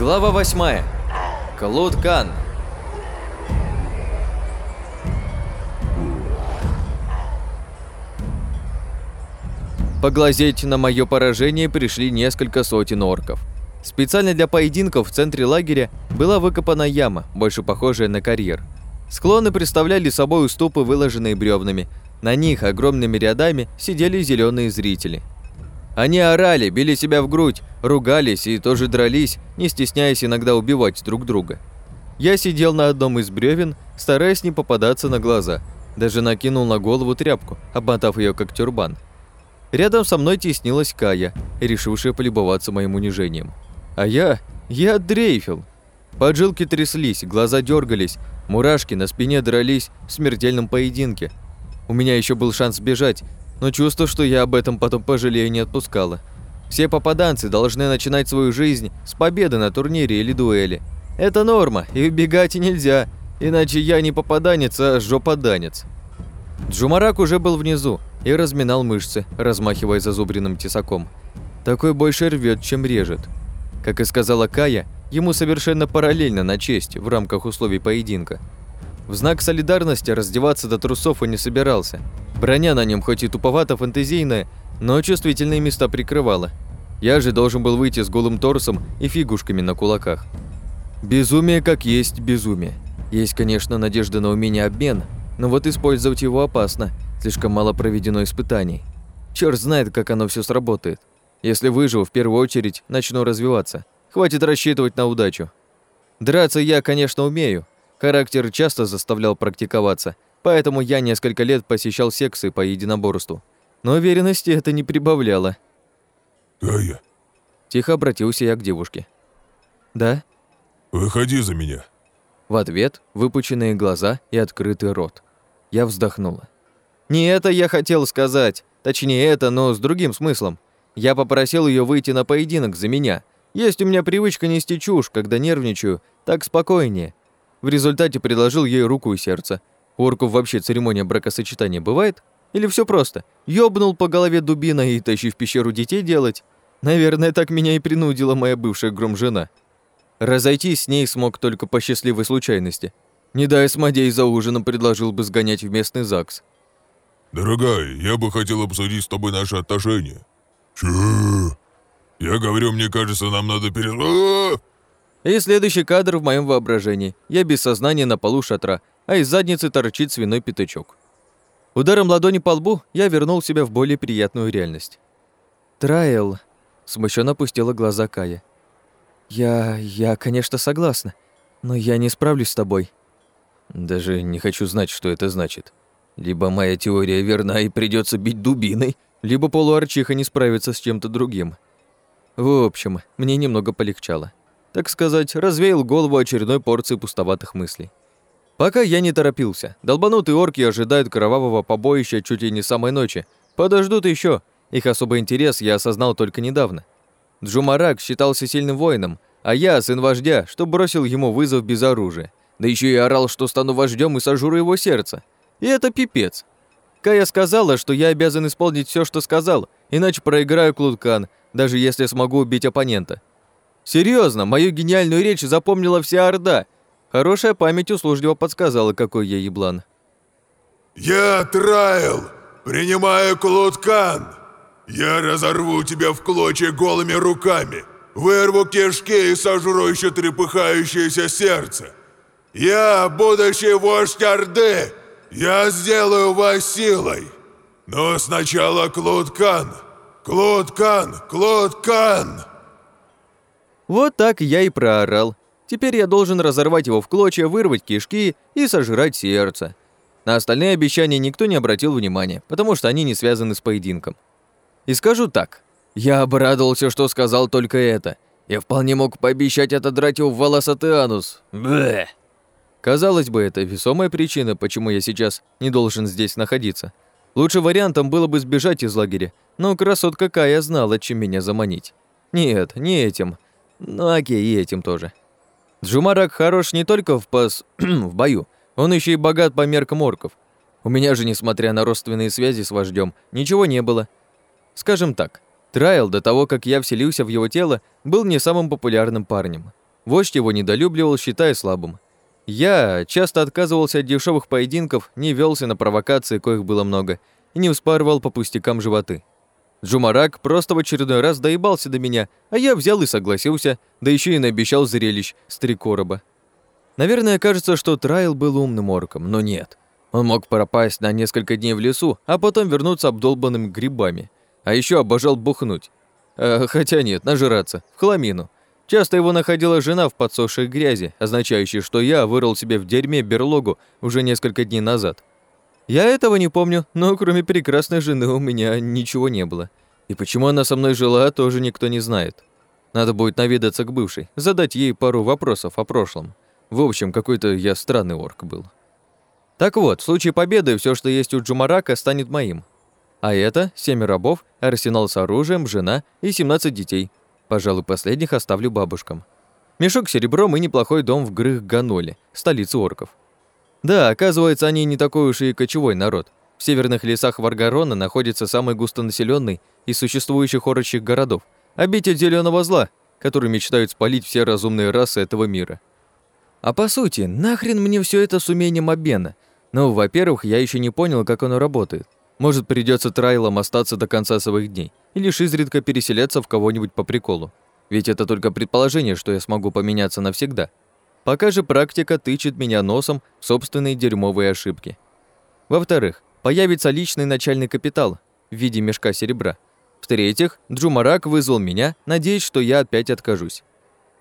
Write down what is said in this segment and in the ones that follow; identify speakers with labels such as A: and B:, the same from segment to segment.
A: Глава 8. Клод Кан. Поглазеть на мое поражение пришли несколько сотен орков. Специально для поединков в центре лагеря была выкопана яма, больше похожая на карьер. Склоны представляли собой уступы, выложенные бревнами. На них огромными рядами сидели зеленые зрители. Они орали, били себя в грудь, ругались и тоже дрались, не стесняясь иногда убивать друг друга. Я сидел на одном из бревен, стараясь не попадаться на глаза. Даже накинул на голову тряпку, обмотав ее как тюрбан. Рядом со мной теснилась Кая, решившая полюбоваться моим унижением. А я... я дрейфил. Поджилки тряслись, глаза дергались, мурашки на спине дрались в смертельном поединке. У меня еще был шанс сбежать, но чувство, что я об этом потом пожалею, не отпускало. Все попаданцы должны начинать свою жизнь с победы на турнире или дуэли. Это норма, и убегать нельзя, иначе я не попаданец, а жоподанец. Джумарак уже был внизу и разминал мышцы, размахивая зазубренным тесаком. Такой больше рвет, чем режет. Как и сказала Кая, ему совершенно параллельно на честь в рамках условий поединка. В знак солидарности раздеваться до трусов он не собирался. Броня на нем хоть и туповато фэнтезийная, но чувствительные места прикрывала. Я же должен был выйти с голым торсом и фигушками на кулаках. Безумие как есть безумие. Есть, конечно, надежда на умение обмен, но вот использовать его опасно, слишком мало проведено испытаний. Черт знает, как оно все сработает. Если выживу, в первую очередь начну развиваться. Хватит рассчитывать на удачу. Драться я, конечно, умею. Характер часто заставлял практиковаться, поэтому я несколько лет посещал секции по единоборству. Но уверенности это не прибавляло.
B: «Кая?»
A: Тихо обратился я к девушке. «Да?»
B: «Выходи за меня».
A: В ответ выпученные глаза и открытый рот. Я вздохнула. «Не это я хотел сказать. Точнее, это, но с другим смыслом. Я попросил ее выйти на поединок за меня. Есть у меня привычка нести чушь, когда нервничаю, так спокойнее. В результате предложил ей руку и сердце. У орков вообще церемония бракосочетания бывает? Или все просто? Ёбнул по голове дубина и тащи в пещеру детей делать? Наверное, так меня и принудила моя бывшая громжена. Разойтись с ней смог только по счастливой случайности. Не дай Смодей за ужином предложил бы сгонять в местный ЗАГС.
B: «Дорогая, я бы хотел обсудить с тобой наши отношения». «Чё?» «Я говорю, мне кажется, нам надо перес...» а!
A: И следующий кадр в моем воображении. Я без сознания на полу шатра, а из задницы торчит свиной пятачок. Ударом ладони по лбу я вернул себя в более приятную реальность. «Трайл», — смущенно опустила глаза Кая. «Я... я, конечно, согласна, но я не справлюсь с тобой». Даже не хочу знать, что это значит. Либо моя теория верна и придется бить дубиной, либо полуарчиха не справится с чем-то другим. В общем, мне немного полегчало. Так сказать, развеял голову очередной порции пустоватых мыслей. Пока я не торопился. Долбанутые орки ожидают кровавого побоища чуть ли не самой ночи. Подождут еще. Их особый интерес я осознал только недавно. Джумарак считался сильным воином, а я сын вождя, что бросил ему вызов без оружия. Да еще и орал, что стану вождем и сожру его сердце. И это пипец. Кая сказала, что я обязан исполнить все, что сказал, иначе проиграю Клудкан, даже если смогу убить оппонента. Серьезно, мою гениальную речь запомнила вся Орда. Хорошая память услужливо подсказала, какой я еблан.
B: «Я Трайл, принимаю Клудкан. Я разорву тебя в клочья голыми руками, вырву кишки и сожру еще трепыхающееся сердце. Я будущий вождь Орды, я сделаю вас силой. Но сначала Клудкан, Клудкан, Клудкан!»
A: Вот так я и проорал. Теперь я должен разорвать его в клочья, вырвать кишки и сожрать сердце. На остальные обещания никто не обратил внимания, потому что они не связаны с поединком. И скажу так. Я обрадовался, что сказал только это. Я вполне мог пообещать отодрать его в волосатый. Бэ. Казалось бы, это весомая причина, почему я сейчас не должен здесь находиться. Лучшим вариантом было бы сбежать из лагеря, но красотка Кая знала, чем меня заманить. Нет, не этим. Ну окей, и этим тоже. Джумарак хорош не только в пас... в бою, он еще и богат по меркам орков. У меня же, несмотря на родственные связи с вождем, ничего не было. Скажем так, Трайл до того, как я вселился в его тело, был не самым популярным парнем. Вождь его недолюбливал, считая слабым. Я часто отказывался от дешевых поединков, не велся на провокации, коих было много, и не вспарывал по пустякам животы. Джумарак просто в очередной раз доебался до меня, а я взял и согласился, да еще и наобещал зрелищ с три короба. Наверное, кажется, что Трайл был умным орком, но нет. Он мог пропасть на несколько дней в лесу, а потом вернуться обдолбанным грибами. А еще обожал бухнуть. Э, хотя нет, нажираться, в хламину. Часто его находила жена в подсохшей грязи, означающей, что я вырыл себе в дерьме берлогу уже несколько дней назад. Я этого не помню, но кроме прекрасной жены у меня ничего не было. И почему она со мной жила, тоже никто не знает. Надо будет наведаться к бывшей, задать ей пару вопросов о прошлом. В общем, какой-то я странный орк был. Так вот, в случае победы все, что есть у Джумарака, станет моим. А это семь рабов, арсенал с оружием, жена и 17 детей. Пожалуй, последних оставлю бабушкам. Мешок с серебром и неплохой дом в Грых-Гануле, столице орков. Да, оказывается, они не такой уж и кочевой народ. В северных лесах Варгарона находится самый густонаселенный из существующих орочьих городов, обитель зеленого зла, который мечтают спалить все разумные расы этого мира. А по сути, нахрен мне все это с умением обмена? Ну, во-первых, я еще не понял, как оно работает. Может, придется трайлом остаться до конца своих дней, и лишь изредка переселяться в кого-нибудь по приколу. Ведь это только предположение, что я смогу поменяться навсегда. Пока же практика тычет меня носом в собственные дерьмовые ошибки. Во-вторых, появится личный начальный капитал в виде мешка серебра. В-третьих, Джумарак вызвал меня, надеясь, что я опять откажусь.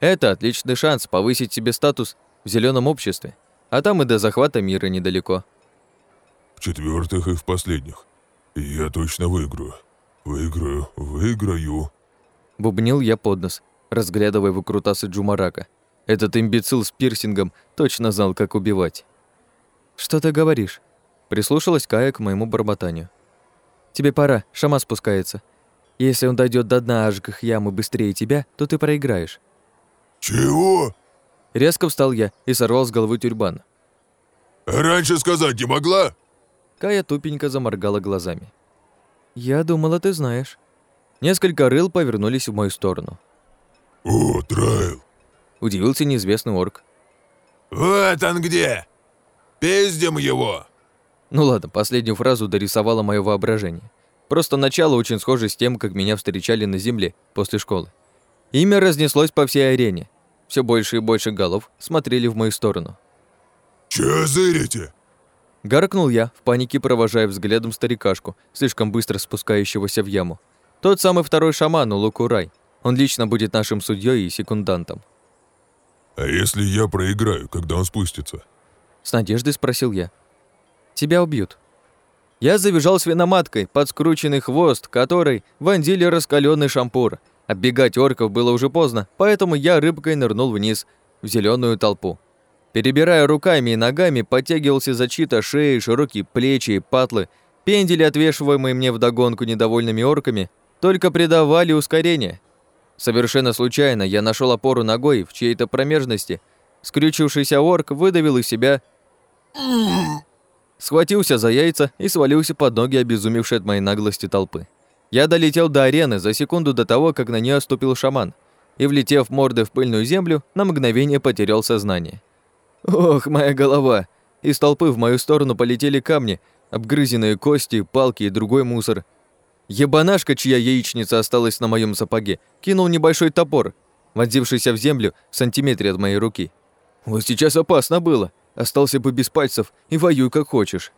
A: Это отличный шанс повысить себе статус в зеленом обществе, а там и до захвата мира недалеко.
B: В-четвертых и в последних. Я точно выиграю. Выиграю, выиграю.
A: Бубнил я под нос, разглядывая выкрутасы Джумарака. Этот имбецил с пирсингом точно знал, как убивать. «Что ты говоришь?» Прислушалась Кая к моему бормотанию. «Тебе пора, шама спускается. Если он дойдет до дна ажгах ямы быстрее тебя, то ты проиграешь».
B: «Чего?»
A: Резко встал я и сорвал с головы тюрбан.
B: «Раньше сказать не могла?»
A: Кая тупенько заморгала глазами. «Я думала, ты знаешь». Несколько рыл повернулись в мою сторону.
B: «О, Трайл,
A: Удивился неизвестный орк.
B: «Вот он где! Пиздим его!»
A: Ну ладно, последнюю фразу дорисовало мое воображение. Просто начало очень схоже с тем, как меня встречали на земле после школы. Имя разнеслось по всей арене. Все больше и больше голов смотрели в мою сторону.
B: «Чё зырите?»
A: Гаркнул я, в панике провожая взглядом старикашку, слишком быстро спускающегося в яму. Тот самый второй шаман, Лукурай. Он лично будет нашим судьей и секундантом.
B: «А если я проиграю, когда он спустится?»
A: С надеждой спросил я. «Тебя убьют». Я завизжал свиноматкой под скрученный хвост, который вонзили раскаленный шампур. Оббегать орков было уже поздно, поэтому я рыбкой нырнул вниз, в зеленую толпу. Перебирая руками и ногами, подтягивался за чьи-то шеи, широкие плечи и патлы. Пендели, отвешиваемые мне вдогонку недовольными орками, только придавали ускорение. Совершенно случайно я нашел опору ногой в чьей-то промежности. Скрючившийся орк выдавил из себя... Схватился за яйца и свалился под ноги обезумевшей от моей наглости толпы. Я долетел до арены за секунду до того, как на нее ступил шаман, и, влетев мордой в пыльную землю, на мгновение потерял сознание. Ох, моя голова! Из толпы в мою сторону полетели камни, обгрызенные кости, палки и другой мусор – Ебанашка, чья яичница осталась на моем сапоге, кинул небольшой топор, вонзившийся в землю в сантиметре от моей руки. Вот сейчас опасно было. Остался бы без пальцев и воюй как хочешь.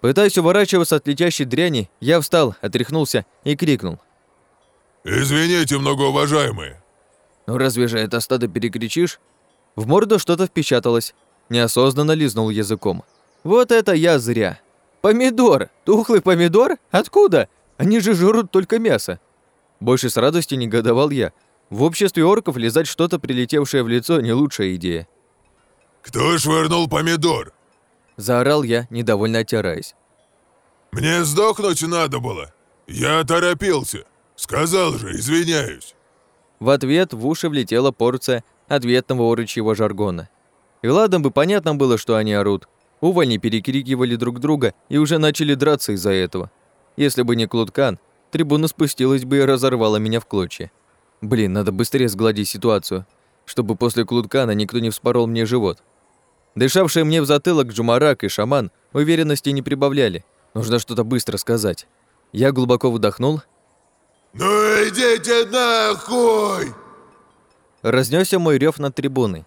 A: Пытаясь уворачиваться от летящей дряни, я встал, отряхнулся и крикнул.
B: «Извините, многоуважаемые!»
A: «Ну разве же это стадо перекричишь?» В морду что-то впечаталось. Неосознанно лизнул языком. «Вот это я зря!» «Помидор! Тухлый помидор? Откуда? Они же жрут только мясо. Больше с радостью негодовал я. В обществе орков лизать что-то, прилетевшее в лицо, не лучшая идея.
B: «Кто швырнул помидор?»
A: Заорал я, недовольно оттираясь.
B: «Мне сдохнуть надо было. Я торопился. Сказал же, извиняюсь».
A: В ответ в уши влетела порция ответного орочьего жаргона. И ладно бы понятно было, что они орут. Увольни перекрикивали друг друга и уже начали драться из-за этого. Если бы не Клуткан, трибуна спустилась бы и разорвала меня в клочья. Блин, надо быстрее сгладить ситуацию. чтобы после Клуткана никто не вспорол мне живот. Дышавшие мне в затылок Джумарак и шаман уверенности не прибавляли. Нужно что-то быстро сказать. Я глубоко вдохнул.
B: «Ну идите нахуй!»
A: Разнесся мой рев над трибуной.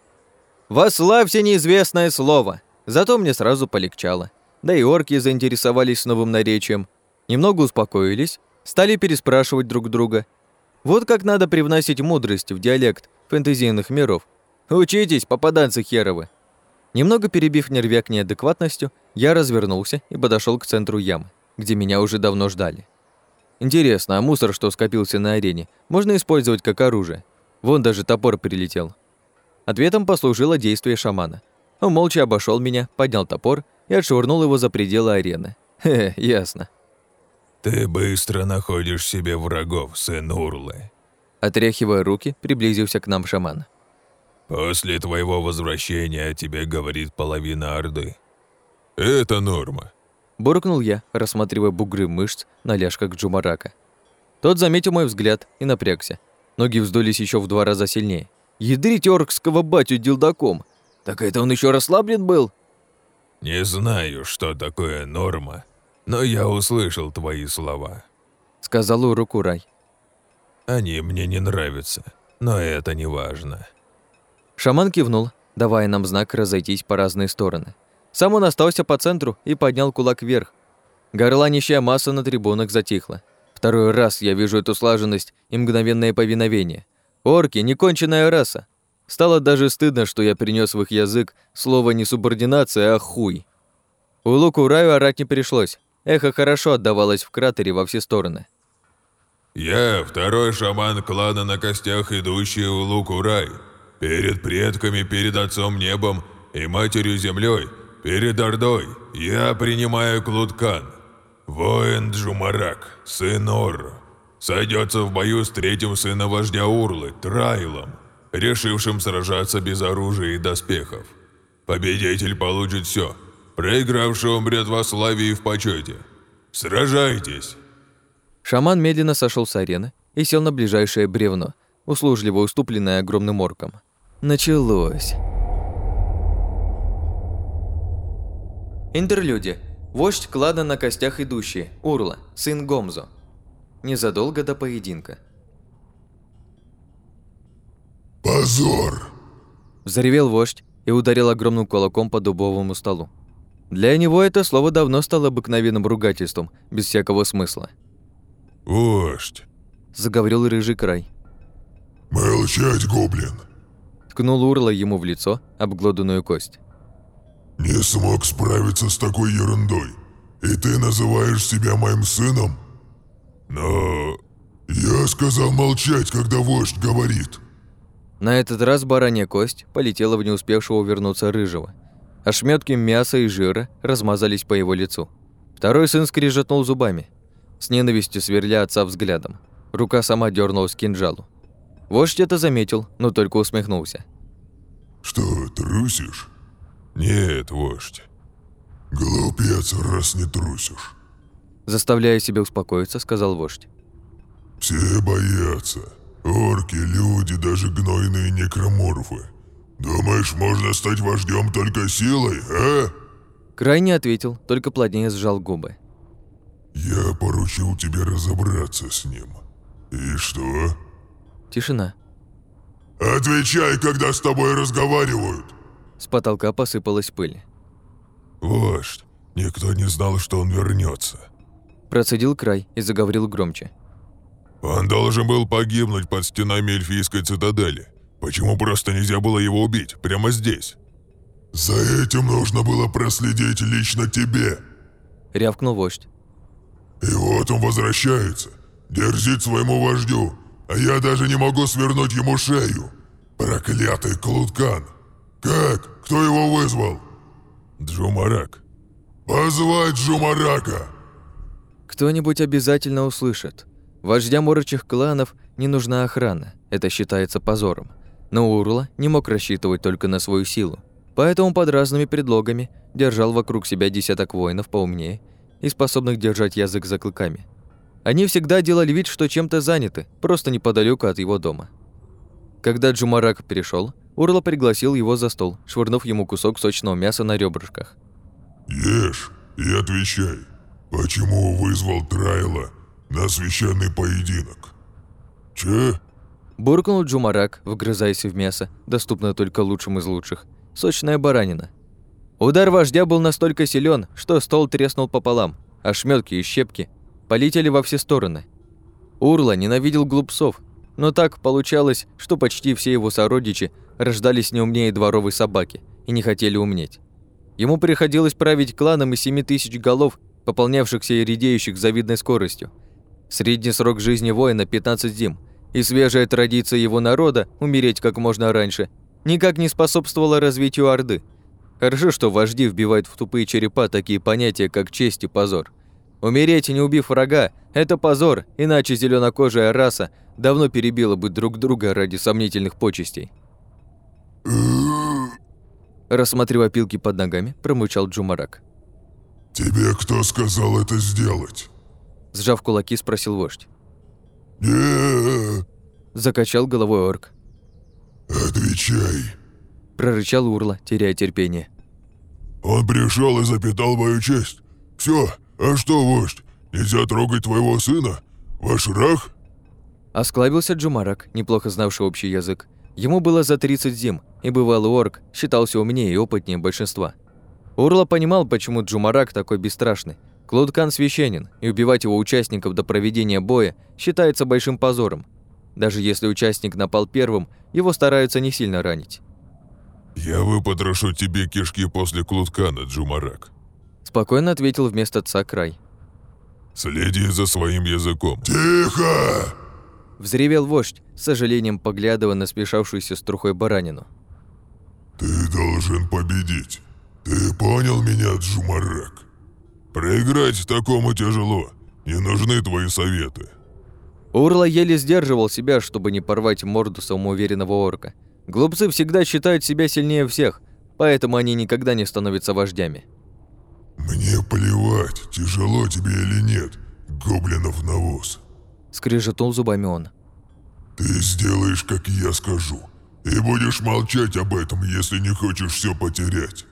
A: «Вославьте неизвестное слово!» Зато мне сразу полегчало. Да и орки заинтересовались новым наречием. Немного успокоились, стали переспрашивать друг друга. Вот как надо привносить мудрость в диалект фэнтезийных миров. Учитесь, попаданцы херовы. Немного перебив нервяк неадекватностью, я развернулся и подошел к центру ямы, где меня уже давно ждали. Интересно, а мусор, что скопился на арене, можно использовать как оружие? Вон даже топор прилетел. Ответом послужило действие шамана. Он молча обошел меня, поднял топор и отшвырнул его за пределы арены. Хе, ясно.
B: «Ты быстро находишь себе врагов, сын Урлы»,
A: Отряхивая руки, приблизился к нам шаман.
B: «После твоего возвращения о тебе говорит половина Орды. Это норма».
A: Буркнул я, рассматривая бугры мышц на ляжках Джумарака. Тот заметил мой взгляд и напрягся. Ноги вздулись еще в два раза сильнее. Ядрить оркского батю дилдаком. Так это он еще расслаблен был?
B: «Не знаю, что такое норма, но я услышал твои слова», —
A: сказал Урукурай.
B: Они мне не нравятся, но это не важно.
A: Шаман кивнул, давая нам знак разойтись по разные стороны. Сам он остался по центру и поднял кулак вверх. Горланищая масса на трибунах затихла. Второй раз я вижу эту слаженность и мгновенное повиновение. Орки — неконченная раса. Стало даже стыдно, что я принес в их язык слово не субординация, а хуй. У Луку Раю орать не пришлось. Эхо хорошо отдавалось в кратере во все стороны.
B: Я второй шаман клана на костях, идущий в Лукурай. Перед предками, перед отцом небом и матерью землей, перед Ордой, я принимаю Клуткан. Воин Джумарак, сын Ор, сойдется в бою с третьим сыном вождя Урлы, Трайлом, решившим сражаться без оружия и доспехов. Победитель получит все, проигравший умрет во славе и в почете. Сражайтесь!
A: Шаман медленно сошел с арены и сел на ближайшее бревно, услужливо уступленное огромным орком. Началось. Интерлюдия. Вождь клана на костях идущие, Урла, сын Гомзо. Незадолго до поединка.
B: «Позор!»
A: Взревел вождь и ударил огромным кулаком по дубовому столу. Для него это слово давно стало обыкновенным ругательством, без всякого смысла.
B: «Вождь!»
A: – заговорил рыжий край.
B: «Молчать, гоблин!»
A: Ткнул Урла ему в лицо обглоданную кость.
B: «Не смог справиться с такой ерундой, и ты называешь себя моим сыном? Но я сказал молчать, когда вождь говорит».
A: На этот раз баранья кость полетела в не успевшего вернуться рыжего. Ошметки мяса и жира размазались по его лицу. Второй сын скрижетнул зубами, с ненавистью сверля отца взглядом. Рука сама дернулась к кинжалу. Вождь это заметил, но только усмехнулся.
B: «Что, трусишь?» «Нет, вождь. Глупец, раз не трусишь».
A: Заставляя себя успокоиться, сказал вождь.
B: «Все боятся. Орки, люди, даже гнойные некроморфы. Думаешь, можно стать вождем только силой, а?»
A: Крайне ответил, только плотнее сжал губы.
B: «Я поручил тебе разобраться с ним. И что?»
A: Тишина.
B: «Отвечай, когда с тобой разговаривают!»
A: С потолка посыпалась пыль.
B: «Вождь, никто не знал, что он вернется.
A: Процедил край и заговорил громче.
B: «Он должен был погибнуть под стенами эльфийской цитадели. Почему просто нельзя было его убить, прямо здесь?» «За этим нужно было проследить лично тебе!»
A: Рявкнул вождь.
B: И вот он возвращается, дерзит своему вождю, а я даже не могу свернуть ему шею. Проклятый Клуткан! Как? Кто его вызвал? Джумарак. Позвать Джумарака!
A: Кто-нибудь обязательно услышит. Вождям орочих кланов не нужна охрана, это считается позором. Но Урла не мог рассчитывать только на свою силу, поэтому под разными предлогами держал вокруг себя десяток воинов поумнее и способных держать язык за клыками. Они всегда делали вид, что чем-то заняты, просто неподалеку от его дома. Когда Джумарак перешел, Урла пригласил его за стол, швырнув ему кусок сочного мяса на ребрышках.
B: «Ешь и отвечай, почему вызвал Трайла на священный поединок? Че?»
A: Буркнул Джумарак, вгрызаясь в мясо, доступное только лучшим из лучших. Сочная баранина. Удар вождя был настолько силен, что стол треснул пополам, а шметки и щепки полетели во все стороны. Урла ненавидел глупцов, но так получалось, что почти все его сородичи рождались не умнее дворовой собаки и не хотели умнеть. Ему приходилось править кланом из семи тысяч голов, пополнявшихся и редеющих с завидной скоростью. Средний срок жизни воина – 15 зим – и свежая традиция его народа умереть как можно раньше никак не способствовала развитию Орды. Хорошо, что вожди вбивают в тупые черепа такие понятия, как честь и позор. Умереть, не убив врага, это позор, иначе зеленокожая раса давно перебила бы друг друга ради сомнительных почестей. Рассматривая опилки под ногами, промычал Джумарак.
B: «Тебе кто сказал это сделать?»
A: Сжав кулаки, спросил вождь
B: не
A: Закачал головой орк.
B: «Отвечай!»
A: Прорычал Урла, теряя терпение.
B: «Он пришел и запитал мою честь. Все, а что, вождь, нельзя трогать твоего сына? Ваш рах?»
A: Осклабился Джумарак, неплохо знавший общий язык. Ему было за 30 зим, и бывалый орк считался умнее и опытнее большинства. Урла понимал, почему Джумарак такой бесстрашный, Клодкан священен, и убивать его участников до проведения боя считается большим позором. Даже если участник напал первым, его стараются не сильно ранить.
B: «Я выпотрошу тебе кишки после Клудкана, Джумарак»,
A: спокойно ответил вместо отца Край.
B: «Следи за своим языком». «Тихо!»
A: Взревел вождь, с сожалением поглядывая на спешавшуюся с трухой баранину.
B: «Ты должен победить. Ты понял меня, Джумарак?» Проиграть такому тяжело. Не нужны твои советы.
A: Урла еле сдерживал себя, чтобы не порвать морду самоуверенного орка. Глупцы всегда считают себя сильнее всех, поэтому они никогда не становятся вождями.
B: «Мне плевать, тяжело тебе или нет, гоблинов навоз», —
A: скрежетнул зубами он.
B: «Ты сделаешь, как я скажу, и будешь молчать об этом, если не хочешь все потерять.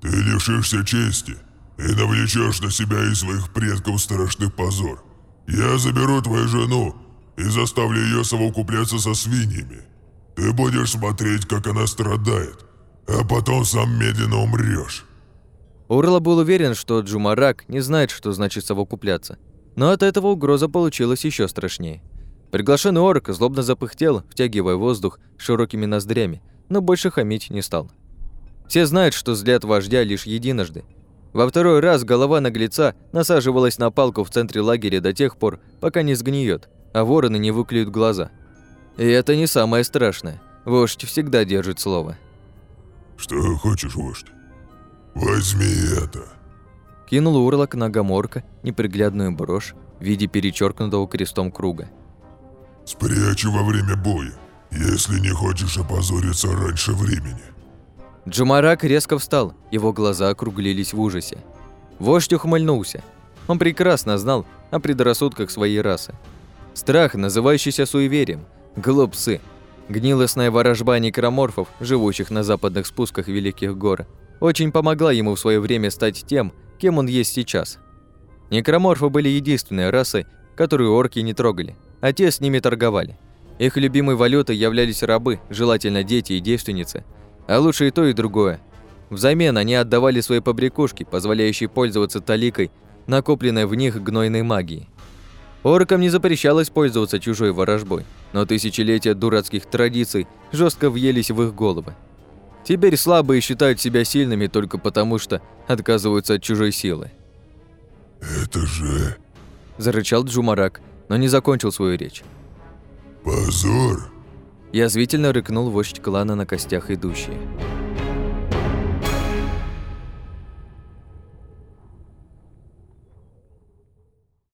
B: Ты лишишься чести, и навлечешь на себя и своих предков страшный позор. Я заберу твою жену и заставлю ее совокупляться со свиньями. Ты будешь смотреть, как она страдает, а потом сам медленно умрешь.
A: Урла был уверен, что Джумарак не знает, что значит совокупляться. Но от этого угроза получилась еще страшнее. Приглашенный орк злобно запыхтел, втягивая воздух широкими ноздрями, но больше хамить не стал. Все знают, что взгляд вождя лишь единожды, во второй раз голова наглеца насаживалась на палку в центре лагеря до тех пор, пока не сгниет, а вороны не выклюют глаза. И это не самое страшное. Вождь всегда держит слово.
B: «Что хочешь, вождь? Возьми это!»
A: Кинул урлок на гаморка неприглядную брошь в виде перечеркнутого крестом круга.
B: «Спрячь во время боя, если не хочешь опозориться раньше времени».
A: Джумарак резко встал, его глаза округлились в ужасе. Вождь ухмыльнулся. Он прекрасно знал о предрассудках своей расы. Страх, называющийся суеверием, глупцы, гнилостная ворожба некроморфов, живущих на западных спусках Великих гор, очень помогла ему в свое время стать тем, кем он есть сейчас. Некроморфы были единственной расой, которую орки не трогали, а те с ними торговали. Их любимой валютой являлись рабы, желательно дети и девственницы – а лучше и то, и другое. Взамен они отдавали свои побрякушки, позволяющие пользоваться таликой, накопленной в них гнойной магией. Оркам не запрещалось пользоваться чужой ворожбой, но тысячелетия дурацких традиций жестко въелись в их головы. Теперь слабые считают себя сильными только потому, что отказываются от чужой силы.
B: «Это же...»
A: – зарычал Джумарак, но не закончил свою речь.
B: «Позор!»
A: Язвительно рыкнул вождь клана на костях идущие.